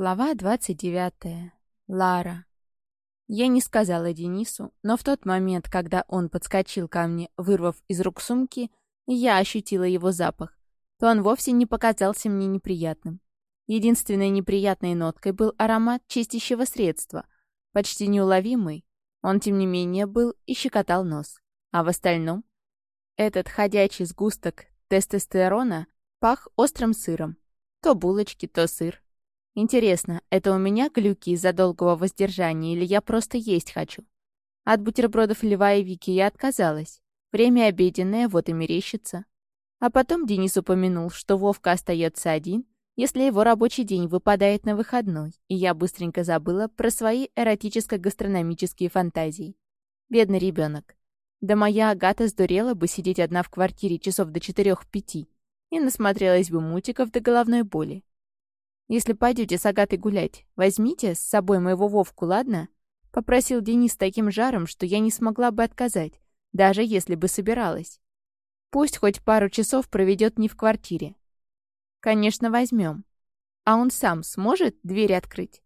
Глава 29. Лара. Я не сказала Денису, но в тот момент, когда он подскочил ко мне, вырвав из рук сумки, я ощутила его запах, то он вовсе не показался мне неприятным. Единственной неприятной ноткой был аромат чистящего средства, почти неуловимый. Он, тем не менее, был и щекотал нос. А в остальном этот ходячий сгусток тестостерона пах острым сыром. То булочки, то сыр. Интересно, это у меня глюки из-за долгого воздержания или я просто есть хочу? От бутербродов Льва и Вики я отказалась. Время обеденное, вот и мерещится. А потом Денис упомянул, что Вовка остается один, если его рабочий день выпадает на выходной, и я быстренько забыла про свои эротическо-гастрономические фантазии. Бедный ребенок. Да моя Агата сдурела бы сидеть одна в квартире часов до четырех-пяти и насмотрелась бы мутиков до головной боли. Если пойдете с Агатой гулять, возьмите с собой моего Вовку, ладно?» Попросил Денис таким жаром, что я не смогла бы отказать, даже если бы собиралась. Пусть хоть пару часов проведет не в квартире. Конечно, возьмем. А он сам сможет двери открыть?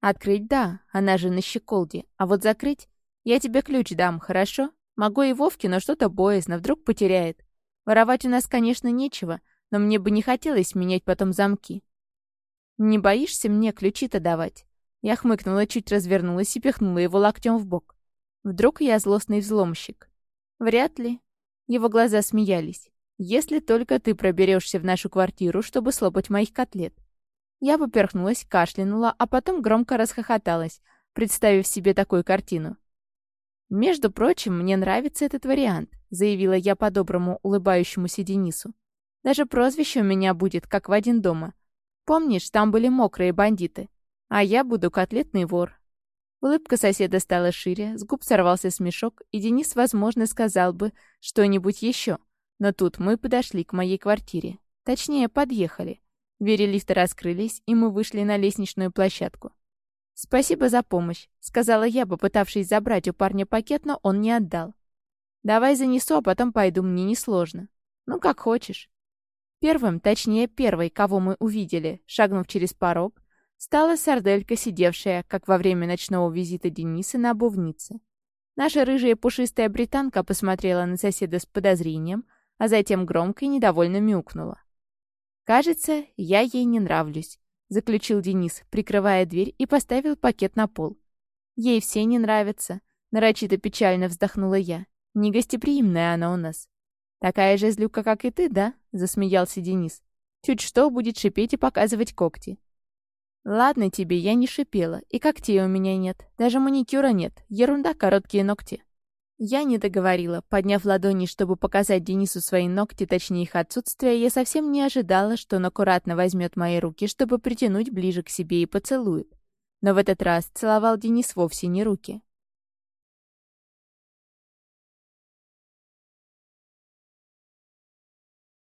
Открыть — да, она же на щеколде. А вот закрыть? Я тебе ключ дам, хорошо? Могу и Вовке, но что-то боязно, вдруг потеряет. Воровать у нас, конечно, нечего, но мне бы не хотелось менять потом замки. «Не боишься мне ключи-то давать?» Я хмыкнула, чуть развернулась и пихнула его локтем в бок. Вдруг я злостный взломщик? Вряд ли. Его глаза смеялись. «Если только ты проберешься в нашу квартиру, чтобы слопать моих котлет». Я поперхнулась, кашлянула, а потом громко расхохоталась, представив себе такую картину. «Между прочим, мне нравится этот вариант», — заявила я по-доброму улыбающемуся Денису. «Даже прозвище у меня будет, как в один дома. Помнишь, там были мокрые бандиты? А я буду котлетный вор». Улыбка соседа стала шире, с губ сорвался смешок, и Денис, возможно, сказал бы что-нибудь еще. Но тут мы подошли к моей квартире. Точнее, подъехали. Двери лифта раскрылись, и мы вышли на лестничную площадку. «Спасибо за помощь», — сказала я, попытавшись забрать у парня пакет, но он не отдал. «Давай занесу, а потом пойду, мне несложно». «Ну, как хочешь». Первым, точнее первой, кого мы увидели, шагнув через порог, стала сарделька, сидевшая, как во время ночного визита Дениса, на обувнице. Наша рыжая пушистая британка посмотрела на соседа с подозрением, а затем громко и недовольно мяукнула. «Кажется, я ей не нравлюсь», — заключил Денис, прикрывая дверь и поставил пакет на пол. «Ей все не нравятся», — нарочито печально вздохнула я. «Негостеприимная она у нас». «Такая же злюка, как и ты, да?» — засмеялся Денис. «Чуть что будет шипеть и показывать когти». «Ладно тебе, я не шипела, и когтей у меня нет, даже маникюра нет, ерунда, короткие ногти». Я не договорила, подняв ладони, чтобы показать Денису свои ногти, точнее их отсутствие, я совсем не ожидала, что он аккуратно возьмет мои руки, чтобы притянуть ближе к себе и поцелует. Но в этот раз целовал Денис вовсе не руки.